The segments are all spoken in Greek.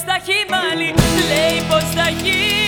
στα χειμάλι Λέει πως θα γίνει.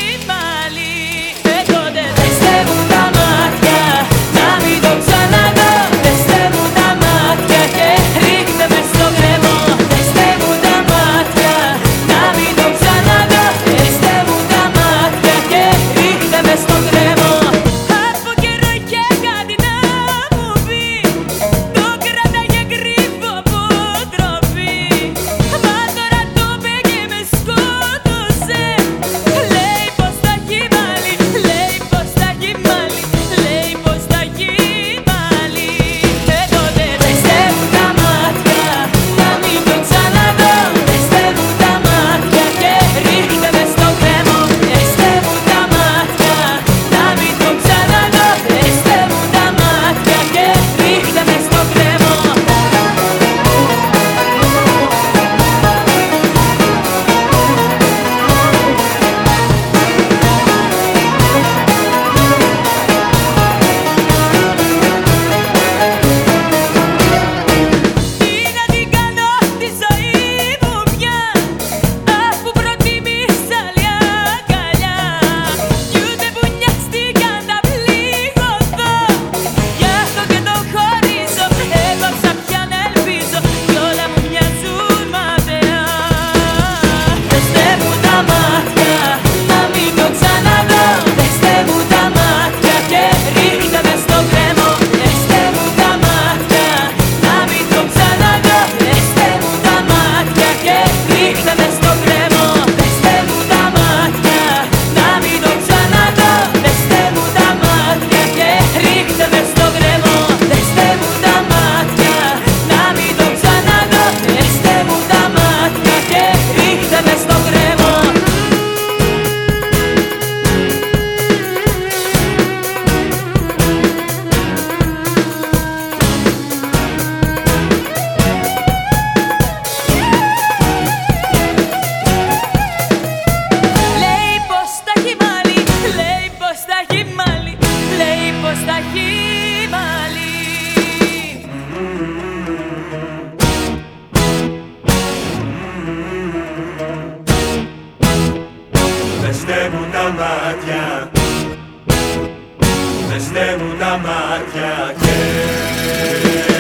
στέλνουν τα μάτια. Με στέλνουν τα μάτια. Και